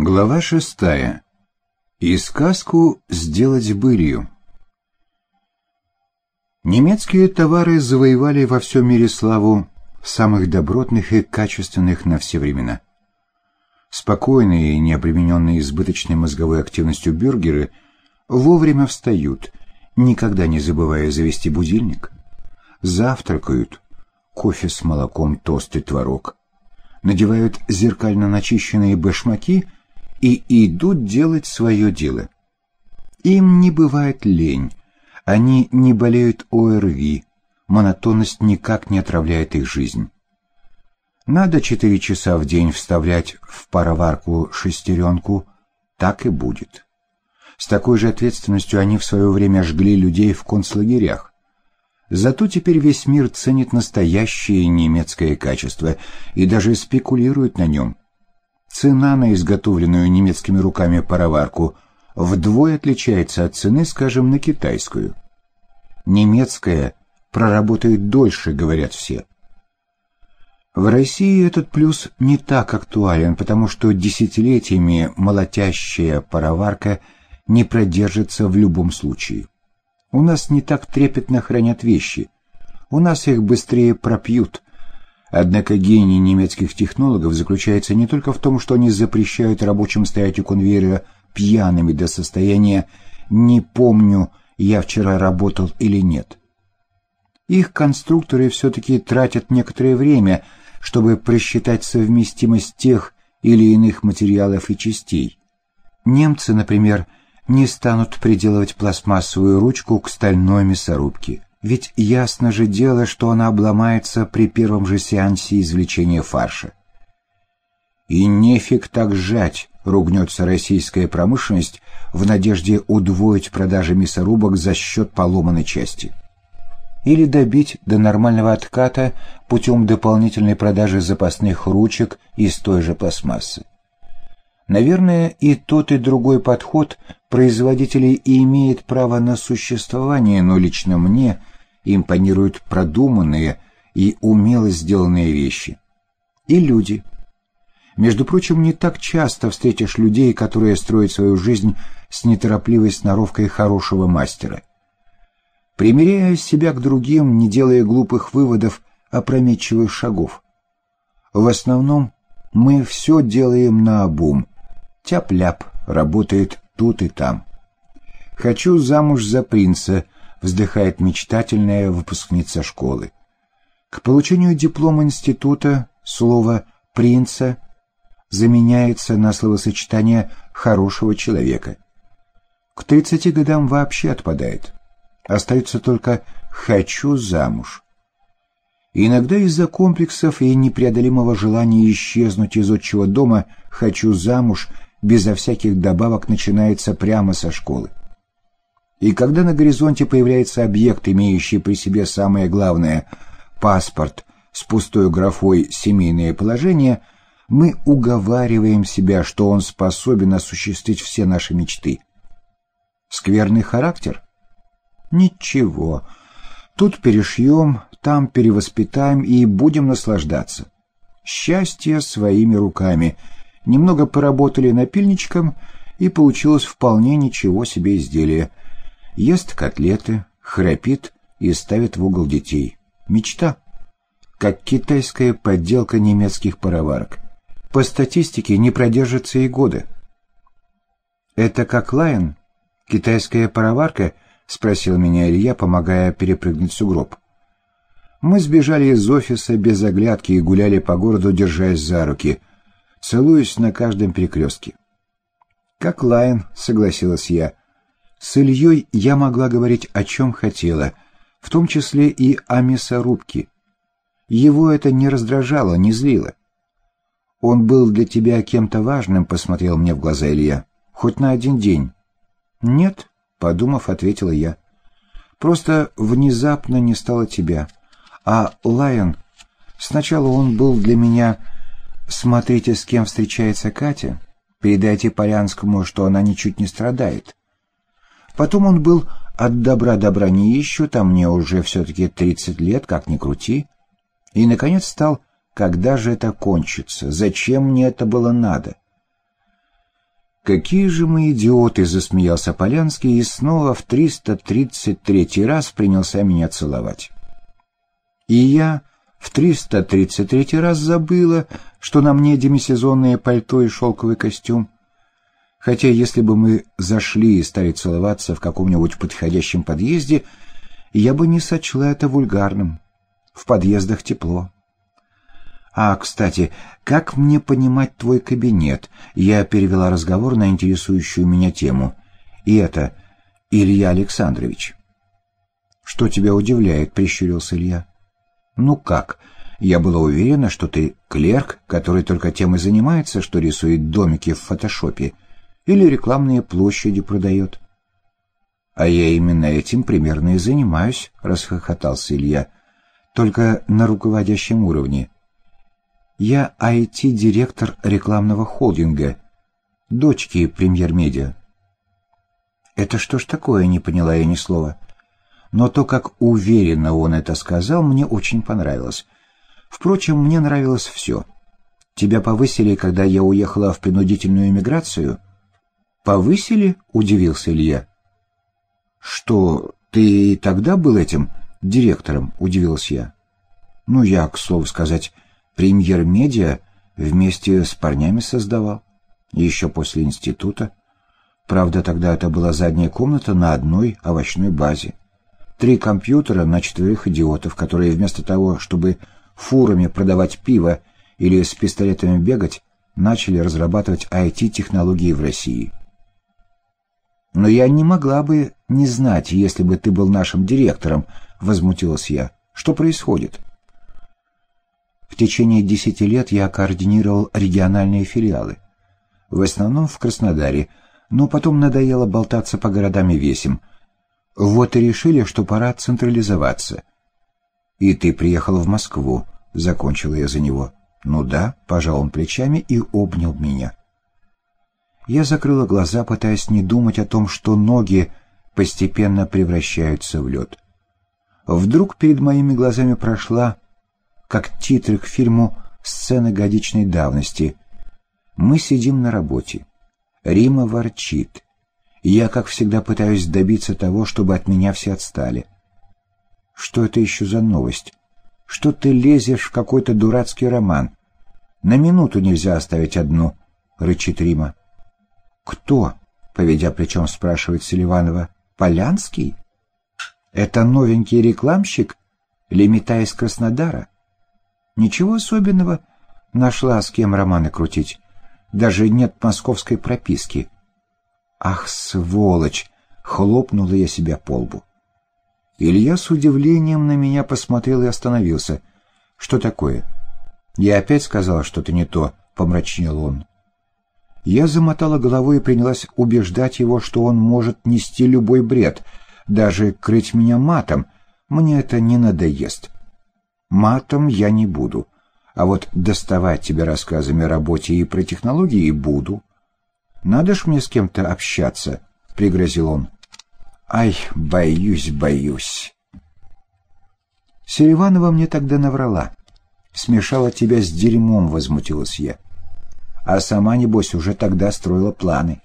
Глава шестая. И сказку сделать былью. Немецкие товары завоевали во всем мире славу самых добротных и качественных на все времена. Спокойные и необремененные избыточной мозговой активностью бюргеры вовремя встают, никогда не забывая завести будильник, завтракают, кофе с молоком, тост и творог, надевают зеркально начищенные башмаки – и идут делать свое дело. Им не бывает лень, они не болеют ОРВИ, монотонность никак не отравляет их жизнь. Надо четыре часа в день вставлять в пароварку шестеренку, так и будет. С такой же ответственностью они в свое время жгли людей в концлагерях. Зато теперь весь мир ценит настоящее немецкое качество и даже спекулирует на нем – Цена на изготовленную немецкими руками пароварку вдвое отличается от цены, скажем, на китайскую. Немецкая проработает дольше, говорят все. В России этот плюс не так актуален, потому что десятилетиями молотящая пароварка не продержится в любом случае. У нас не так трепетно хранят вещи. У нас их быстрее пропьют, Однако гений немецких технологов заключается не только в том, что они запрещают рабочим стоять у конвейера пьяными до состояния «не помню, я вчера работал или нет». Их конструкторы все-таки тратят некоторое время, чтобы просчитать совместимость тех или иных материалов и частей. Немцы, например, не станут приделывать пластмассовую ручку к стальной мясорубке. Ведь ясно же дело, что она обломается при первом же сеансе извлечения фарша. И нефиг так сжать, ругнется российская промышленность в надежде удвоить продажи мясорубок за счет поломанной части. Или добить до нормального отката путем дополнительной продажи запасных ручек из той же пластмассы. Наверное, и тот, и другой подход производителей и имеет право на существование, но лично мне импонируют продуманные и умело сделанные вещи. И люди. Между прочим, не так часто встретишь людей, которые строят свою жизнь с неторопливой сноровкой хорошего мастера. Примеряя себя к другим, не делая глупых выводов, опрометчивых шагов. В основном мы все делаем на обум. Тяп-ляп работает тут и там. Хочу замуж за принца, вздыхает мечтательная выпускница школы. К получению диплома института слово «принца» заменяется на словосочетание «хорошего человека». К 30 годам вообще отпадает. Остается только «хочу замуж». Иногда из-за комплексов и непреодолимого желания исчезнуть из отчего дома «хочу замуж» безо всяких добавок начинается прямо со школы. И когда на горизонте появляется объект, имеющий при себе самое главное – паспорт с пустой графой «семейное положение», мы уговариваем себя, что он способен осуществить все наши мечты. Скверный характер? Ничего. Тут перешьем, там перевоспитаем и будем наслаждаться. Счастье своими руками. Немного поработали напильничком, и получилось вполне ничего себе изделие – Ест котлеты, храпит и ставит в угол детей. Мечта. Как китайская подделка немецких пароварок. По статистике не продержится и года. «Это как Лайон? Китайская пароварка?» — спросил меня Илья, помогая перепрыгнуть сугроб. Мы сбежали из офиса без оглядки и гуляли по городу, держась за руки, целуясь на каждом перекрестке. «Как Лайон», — согласилась я, с Ильей я могла говорить о чем хотела, в том числе и о мясорубке. Его это не раздражало, не злило. «Он был для тебя кем-то важным», — посмотрел мне в глаза Илья. «Хоть на один день». «Нет», — подумав, ответила я. «Просто внезапно не стало тебя. А Лайон... Сначала он был для меня... Смотрите, с кем встречается Катя. Передайте Полянскому, что она ничуть не страдает. Потом он был от добра добра не ищут, а мне уже все-таки тридцать лет, как ни крути. И, наконец, стал, когда же это кончится, зачем мне это было надо? «Какие же мы идиоты!» — засмеялся Полянский и снова в 333 раз принялся меня целовать. И я в 333 раз забыла, что на мне демисезонное пальто и шелковый костюм. Хотя если бы мы зашли и стали целоваться в каком-нибудь подходящем подъезде, я бы не сочла это вульгарным. В подъездах тепло. «А, кстати, как мне понимать твой кабинет?» Я перевела разговор на интересующую меня тему. «И это Илья Александрович». «Что тебя удивляет?» — прищурился Илья. «Ну как? Я была уверена, что ты клерк, который только тем и занимается, что рисует домики в фотошопе или рекламные площади продает». «А я именно этим примерно и занимаюсь», — расхохотался Илья. «Только на руководящем уровне». Я IT-директор рекламного холдинга, дочки премьер-медиа. Это что ж такое, не поняла я ни слова. Но то, как уверенно он это сказал, мне очень понравилось. Впрочем, мне нравилось все. Тебя повысили, когда я уехала в принудительную эмиграцию? Повысили? Удивился Илья. Что, ты тогда был этим директором? Удивилась я. Ну, я, к слову сказать, Премьер-медиа вместе с парнями создавал. Еще после института. Правда, тогда это была задняя комната на одной овощной базе. Три компьютера на четверых идиотов, которые вместо того, чтобы фурами продавать пиво или с пистолетами бегать, начали разрабатывать IT-технологии в России. «Но я не могла бы не знать, если бы ты был нашим директором», — возмутилась я. «Что происходит?» В течение десяти лет я координировал региональные филиалы. В основном в Краснодаре, но потом надоело болтаться по городам и весим. Вот и решили, что пора централизоваться. «И ты приехал в Москву», — закончила я за него. «Ну да», — пожал он плечами и обнял меня. Я закрыла глаза, пытаясь не думать о том, что ноги постепенно превращаются в лед. Вдруг перед моими глазами прошла как титры к фильму «Сцены годичной давности». Мы сидим на работе. Рима ворчит. Я, как всегда, пытаюсь добиться того, чтобы от меня все отстали. Что это еще за новость? Что ты лезешь в какой-то дурацкий роман? На минуту нельзя оставить одну, — рычит Рима. Кто? — поведя плечом, спрашивает Селиванова. Полянский? Это новенький рекламщик? Лемита из Краснодара? Ничего особенного. Нашла с кем романы крутить. Даже нет московской прописки. Ах, сволочь! Хлопнула я себя по лбу. Илья с удивлением на меня посмотрел и остановился. Что такое? Я опять сказала что-то не то, помрачнел он. Я замотала головой и принялась убеждать его, что он может нести любой бред, даже крыть меня матом. Мне это не надоест. Матом я не буду, а вот доставать тебе рассказами о работе и про технологии буду. Надо ж мне с кем-то общаться, — пригрозил он. Ай, боюсь, боюсь. Селиванова мне тогда наврала. Смешала тебя с дерьмом, — возмутилась я. А сама, небось, уже тогда строила планы.